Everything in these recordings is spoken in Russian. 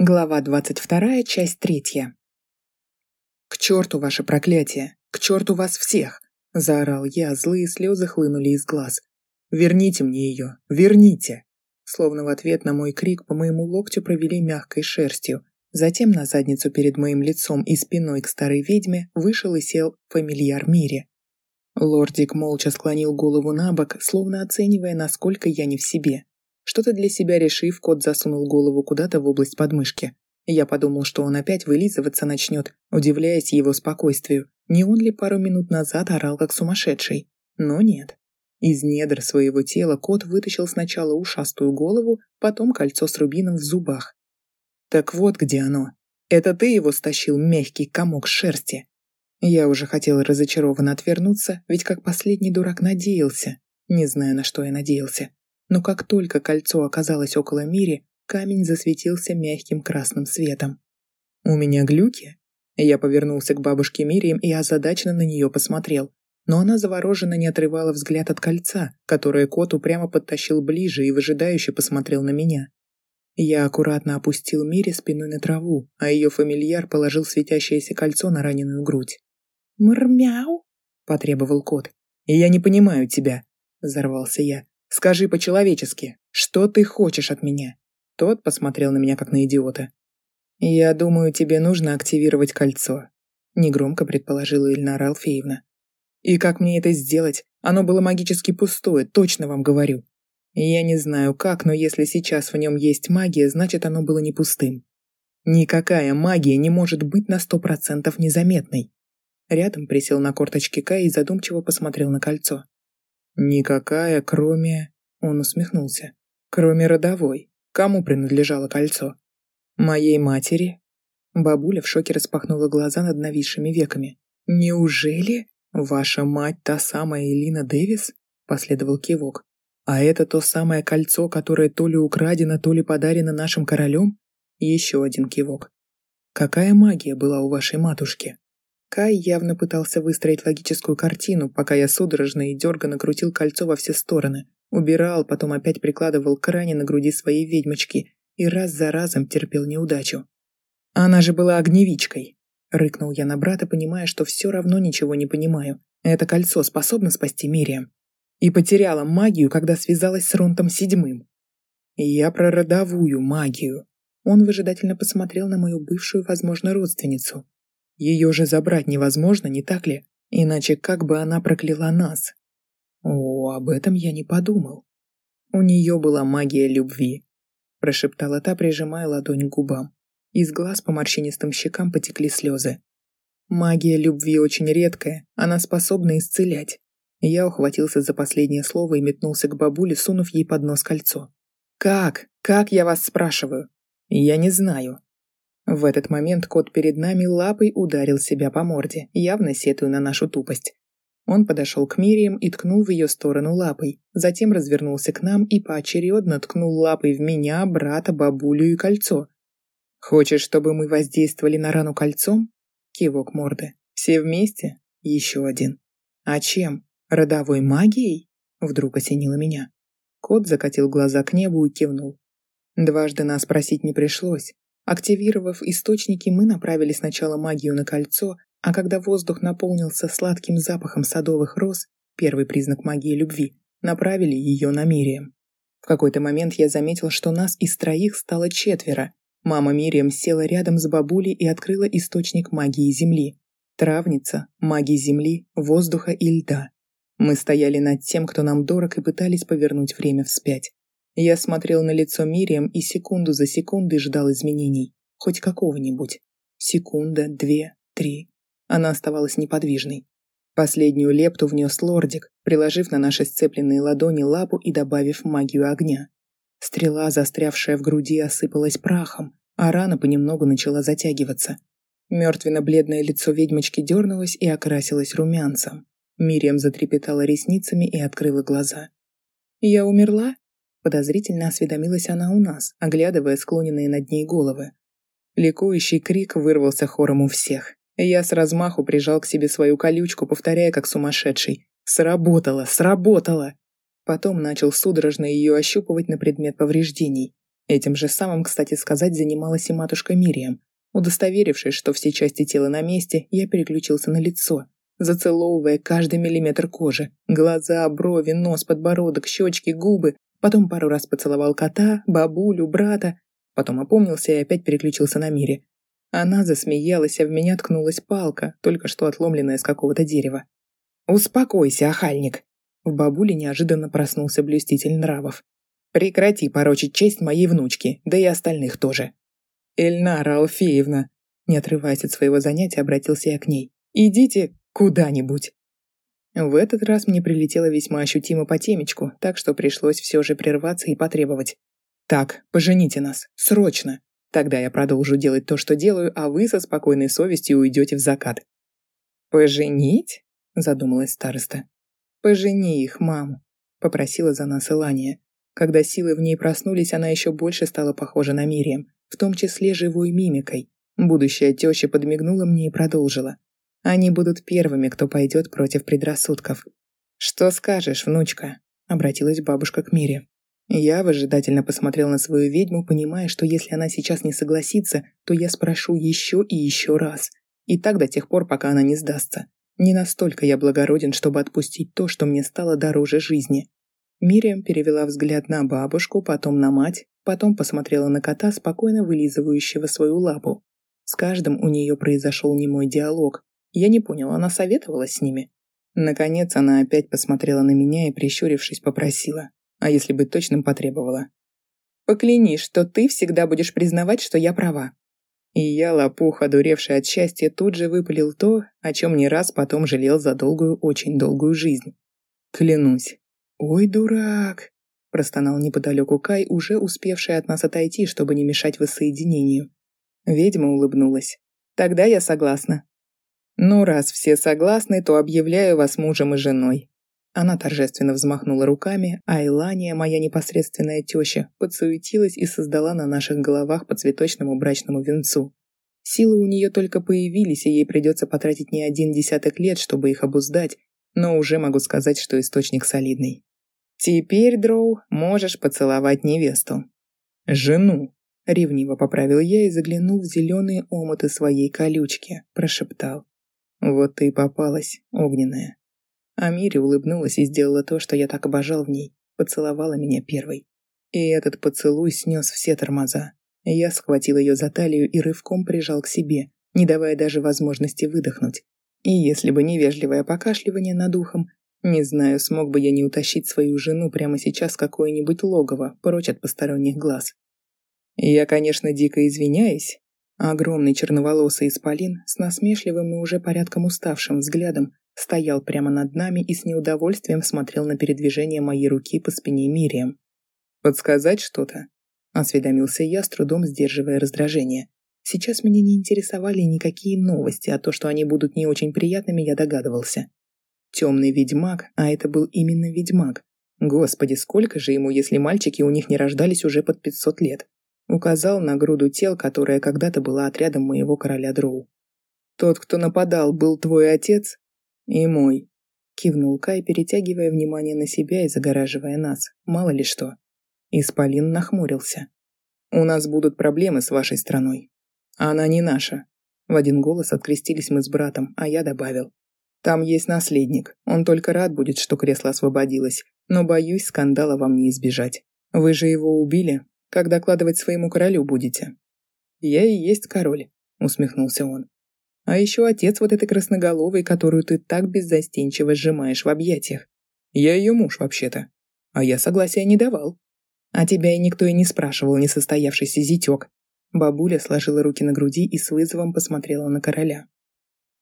Глава 22, часть 3. «К черту ваше проклятие! К черту вас всех!» – заорал я, злые слезы хлынули из глаз. «Верните мне ее! Верните!» Словно в ответ на мой крик по моему локтю провели мягкой шерстью. Затем на задницу перед моим лицом и спиной к старой ведьме вышел и сел фамильяр Мири. Лордик молча склонил голову на бок, словно оценивая, насколько я не в себе. Что-то для себя решив, кот засунул голову куда-то в область подмышки. Я подумал, что он опять вылизываться начнет, удивляясь его спокойствию. Не он ли пару минут назад орал как сумасшедший? Но нет. Из недр своего тела кот вытащил сначала ушастую голову, потом кольцо с рубином в зубах. Так вот где оно. Это ты его стащил, мягкий комок шерсти. Я уже хотел разочарованно отвернуться, ведь как последний дурак надеялся. Не знаю, на что я надеялся но как только кольцо оказалось около Мири, камень засветился мягким красным светом. «У меня глюки?» Я повернулся к бабушке Мирием и озадаченно на нее посмотрел. Но она завороженно не отрывала взгляд от кольца, которое кот упрямо подтащил ближе и выжидающе посмотрел на меня. Я аккуратно опустил Мире спиной на траву, а ее фамильяр положил светящееся кольцо на раненую грудь. «Мрмяу!» – потребовал кот. «Я не понимаю тебя», – взорвался я. Скажи по-человечески, что ты хочешь от меня?» Тот посмотрел на меня, как на идиота. «Я думаю, тебе нужно активировать кольцо», — негромко предположила Ильнара Алфеевна. «И как мне это сделать? Оно было магически пустое, точно вам говорю. Я не знаю как, но если сейчас в нем есть магия, значит оно было не пустым. Никакая магия не может быть на сто процентов незаметной». Рядом присел на корточки Кай и задумчиво посмотрел на кольцо. «Никакая, кроме...» Он усмехнулся. «Кроме родовой. Кому принадлежало кольцо?» «Моей матери?» Бабуля в шоке распахнула глаза над нависшими веками. «Неужели? Ваша мать та самая Элина Дэвис?» Последовал кивок. «А это то самое кольцо, которое то ли украдено, то ли подарено нашим королем?» Еще один кивок. «Какая магия была у вашей матушки?» Кай явно пытался выстроить логическую картину, пока я судорожно и дерганно крутил кольцо во все стороны, убирал, потом опять прикладывал к ране на груди своей ведьмочки и раз за разом терпел неудачу. «Она же была огневичкой!» — рыкнул я на брата, понимая, что все равно ничего не понимаю. Это кольцо способно спасти Мириам. И потеряла магию, когда связалась с Ронтом Седьмым. Я про родовую магию. Он выжидательно посмотрел на мою бывшую, возможно, родственницу. Ее же забрать невозможно, не так ли? Иначе как бы она прокляла нас? О, об этом я не подумал. У нее была магия любви, прошептала та, прижимая ладонь к губам. Из глаз по морщинистым щекам потекли слезы. Магия любви очень редкая, она способна исцелять. Я ухватился за последнее слово и метнулся к бабуле, сунув ей под нос кольцо. «Как? Как, я вас спрашиваю?» «Я не знаю», в этот момент кот перед нами лапой ударил себя по морде, явно сетуя на нашу тупость. Он подошел к Мириям и ткнул в ее сторону лапой, затем развернулся к нам и поочередно ткнул лапой в меня, брата, бабулю и кольцо. «Хочешь, чтобы мы воздействовали на рану кольцом?» Кивок морды. «Все вместе?» Еще один. «А чем? Родовой магией?» Вдруг осенило меня. Кот закатил глаза к небу и кивнул. Дважды нас просить не пришлось. Активировав источники, мы направили сначала магию на кольцо, а когда воздух наполнился сладким запахом садовых роз, первый признак магии любви, направили ее на Мирием. В какой-то момент я заметил, что нас из троих стало четверо. Мама Мирием села рядом с бабулей и открыла источник магии Земли. Травница, магии Земли, воздуха и льда. Мы стояли над тем, кто нам дорог, и пытались повернуть время вспять. Я смотрел на лицо Мириам и секунду за секундой ждал изменений. Хоть какого-нибудь. Секунда, две, три. Она оставалась неподвижной. Последнюю лепту внес лордик, приложив на наши сцепленные ладони лапу и добавив магию огня. Стрела, застрявшая в груди, осыпалась прахом, а рана понемногу начала затягиваться. Мертвенно-бледное лицо ведьмочки дернулось и окрасилось румянцем. Мириам затрепетала ресницами и открыла глаза. «Я умерла?» Подозрительно осведомилась она у нас, оглядывая склоненные над ней головы. Ликующий крик вырвался хором у всех. Я с размаху прижал к себе свою колючку, повторяя как сумасшедший. «Сработало! Сработало!» Потом начал судорожно ее ощупывать на предмет повреждений. Этим же самым, кстати сказать, занималась и матушка Мириам. Удостоверившись, что все части тела на месте, я переключился на лицо, зацеловывая каждый миллиметр кожи. Глаза, брови, нос, подбородок, щечки, губы. Потом пару раз поцеловал кота, бабулю, брата. Потом опомнился и опять переключился на Мире. Она засмеялась, а в меня ткнулась палка, только что отломленная с какого-то дерева. «Успокойся, охальник!» В бабуле неожиданно проснулся блюститель нравов. «Прекрати порочить честь моей внучки, да и остальных тоже!» «Эльнара Алфеевна!» Не отрываясь от своего занятия, обратился я к ней. «Идите куда-нибудь!» В этот раз мне прилетело весьма ощутимо по темечку, так что пришлось все же прерваться и потребовать. «Так, пожените нас, срочно! Тогда я продолжу делать то, что делаю, а вы со спокойной совестью уйдете в закат». «Поженить?» – задумалась староста. «Пожени их, мам», – попросила за нас Илания. Когда силы в ней проснулись, она еще больше стала похожа на Мирием, в том числе живой мимикой. Будущая теща подмигнула мне и продолжила. Они будут первыми, кто пойдет против предрассудков. «Что скажешь, внучка?» – обратилась бабушка к Мире. Я выжидательно посмотрел на свою ведьму, понимая, что если она сейчас не согласится, то я спрошу еще и еще раз. И так до тех пор, пока она не сдастся. Не настолько я благороден, чтобы отпустить то, что мне стало дороже жизни. Мириам перевела взгляд на бабушку, потом на мать, потом посмотрела на кота, спокойно вылизывающего свою лапу. С каждым у нее произошел немой диалог. Я не понял, она советовалась с ними? Наконец она опять посмотрела на меня и, прищурившись, попросила. А если быть точным, потребовала. «Поклянись, что ты всегда будешь признавать, что я права. И я, лопух, одуревший от счастья, тут же выпалил то, о чем не раз потом жалел за долгую, очень долгую жизнь. Клянусь. «Ой, дурак!» – простонал неподалеку Кай, уже успевший от нас отойти, чтобы не мешать воссоединению. Ведьма улыбнулась. «Тогда я согласна». «Ну, раз все согласны, то объявляю вас мужем и женой». Она торжественно взмахнула руками, а Илания, моя непосредственная теща, подсуетилась и создала на наших головах по цветочному брачному венцу. Силы у нее только появились, и ей придется потратить не один десяток лет, чтобы их обуздать, но уже могу сказать, что источник солидный. «Теперь, Дроу, можешь поцеловать невесту». «Жену», — ревниво поправил я и заглянул в зеленые омуты своей колючки, прошептал. «Вот ты и попалась, огненная». Амири улыбнулась и сделала то, что я так обожал в ней. Поцеловала меня первой. И этот поцелуй снес все тормоза. Я схватил ее за талию и рывком прижал к себе, не давая даже возможности выдохнуть. И если бы не вежливое покашливание над ухом, не знаю, смог бы я не утащить свою жену прямо сейчас в какое-нибудь логово, прочь от посторонних глаз. Я, конечно, дико извиняюсь. Огромный черноволосый исполин с насмешливым и уже порядком уставшим взглядом стоял прямо над нами и с неудовольствием смотрел на передвижение моей руки по спине Мирием. «Подсказать что-то?» – осведомился я, с трудом сдерживая раздражение. Сейчас меня не интересовали никакие новости, а то, что они будут не очень приятными, я догадывался. Темный ведьмак, а это был именно ведьмак. Господи, сколько же ему, если мальчики у них не рождались уже под 500 лет? Указал на груду тел, которая когда-то была отрядом моего короля Дроу. «Тот, кто нападал, был твой отец?» «И мой», — кивнул Кай, перетягивая внимание на себя и загораживая нас. Мало ли что. Исполин нахмурился. «У нас будут проблемы с вашей страной. Она не наша». В один голос открестились мы с братом, а я добавил. «Там есть наследник. Он только рад будет, что кресло освободилось. Но, боюсь, скандала вам не избежать. Вы же его убили. Как докладывать своему королю будете?» «Я и есть король», — усмехнулся он. А еще отец вот этой красноголовой, которую ты так беззастенчиво сжимаешь в объятиях. Я ее муж, вообще-то. А я согласия не давал. А тебя и никто и не спрашивал, несостоявшийся зятек. Бабуля сложила руки на груди и с вызовом посмотрела на короля.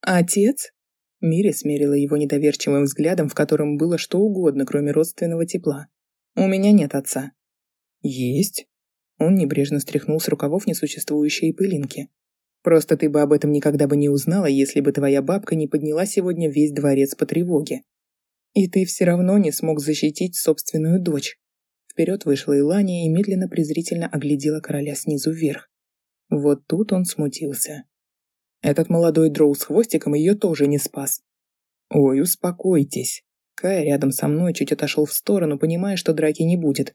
«Отец?» Мири смерила его недоверчивым взглядом, в котором было что угодно, кроме родственного тепла. «У меня нет отца». «Есть?» Он небрежно стряхнул с рукавов несуществующие пылинки. Просто ты бы об этом никогда бы не узнала, если бы твоя бабка не подняла сегодня весь дворец по тревоге. И ты все равно не смог защитить собственную дочь. Вперед вышла Илания и медленно презрительно оглядела короля снизу вверх. Вот тут он смутился. Этот молодой дроу с хвостиком ее тоже не спас. Ой, успокойтесь. Кай рядом со мной чуть отошел в сторону, понимая, что драки не будет.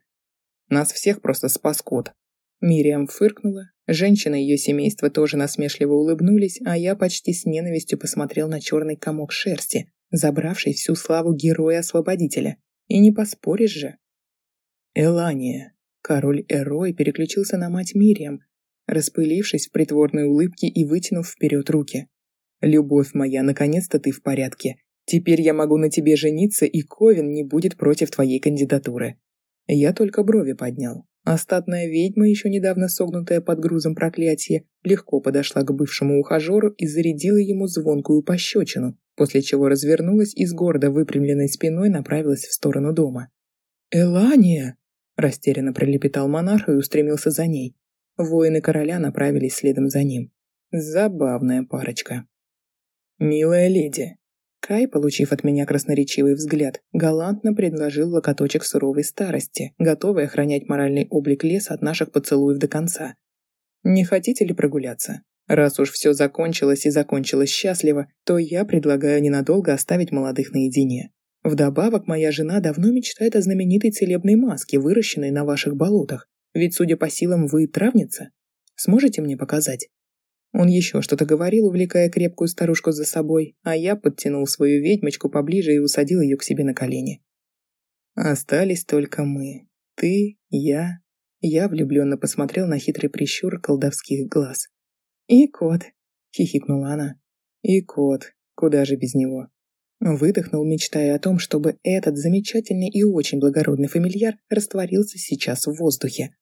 Нас всех просто спас кот. Мириам фыркнула, женщины ее семейства тоже насмешливо улыбнулись, а я почти с ненавистью посмотрел на черный комок шерсти, забравший всю славу героя-освободителя. И не поспоришь же. Элания. Король Эрой переключился на мать Мириам, распылившись в притворной улыбке и вытянув вперед руки. «Любовь моя, наконец-то ты в порядке. Теперь я могу на тебе жениться, и Ковен не будет против твоей кандидатуры». Я только брови поднял. Остатная ведьма, еще недавно согнутая под грузом проклятия, легко подошла к бывшему ухажеру и зарядила ему звонкую пощечину, после чего развернулась и с гордо выпрямленной спиной направилась в сторону дома. «Элания!» – растерянно пролепетал монарх и устремился за ней. Воины короля направились следом за ним. Забавная парочка. «Милая леди!» Кай, получив от меня красноречивый взгляд, галантно предложил локоточек суровой старости, готовый охранять моральный облик леса от наших поцелуев до конца. «Не хотите ли прогуляться? Раз уж все закончилось и закончилось счастливо, то я предлагаю ненадолго оставить молодых наедине. Вдобавок, моя жена давно мечтает о знаменитой целебной маске, выращенной на ваших болотах. Ведь, судя по силам, вы травница. Сможете мне показать?» Он еще что-то говорил, увлекая крепкую старушку за собой, а я подтянул свою ведьмочку поближе и усадил ее к себе на колени. Остались только мы. Ты, я. Я влюбленно посмотрел на хитрый прищур колдовских глаз. «И кот», — хихикнула она. «И кот. Куда же без него?» Выдохнул, мечтая о том, чтобы этот замечательный и очень благородный фамильяр растворился сейчас в воздухе.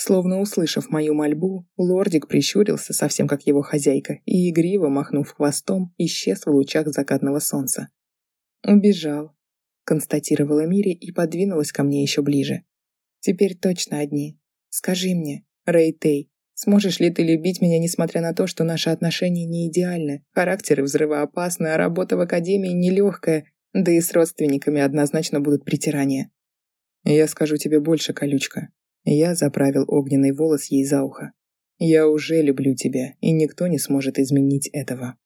Словно услышав мою мольбу, лордик прищурился, совсем как его хозяйка, и, игриво махнув хвостом, исчез в лучах закатного солнца. «Убежал», — констатировала Мири и подвинулась ко мне еще ближе. «Теперь точно одни. Скажи мне, Рэй сможешь ли ты любить меня, несмотря на то, что наши отношения не идеальны, характеры взрывоопасны, а работа в академии нелегкая, да и с родственниками однозначно будут притирания?» «Я скажу тебе больше, колючка», я заправил огненный волос ей за ухо. «Я уже люблю тебя, и никто не сможет изменить этого».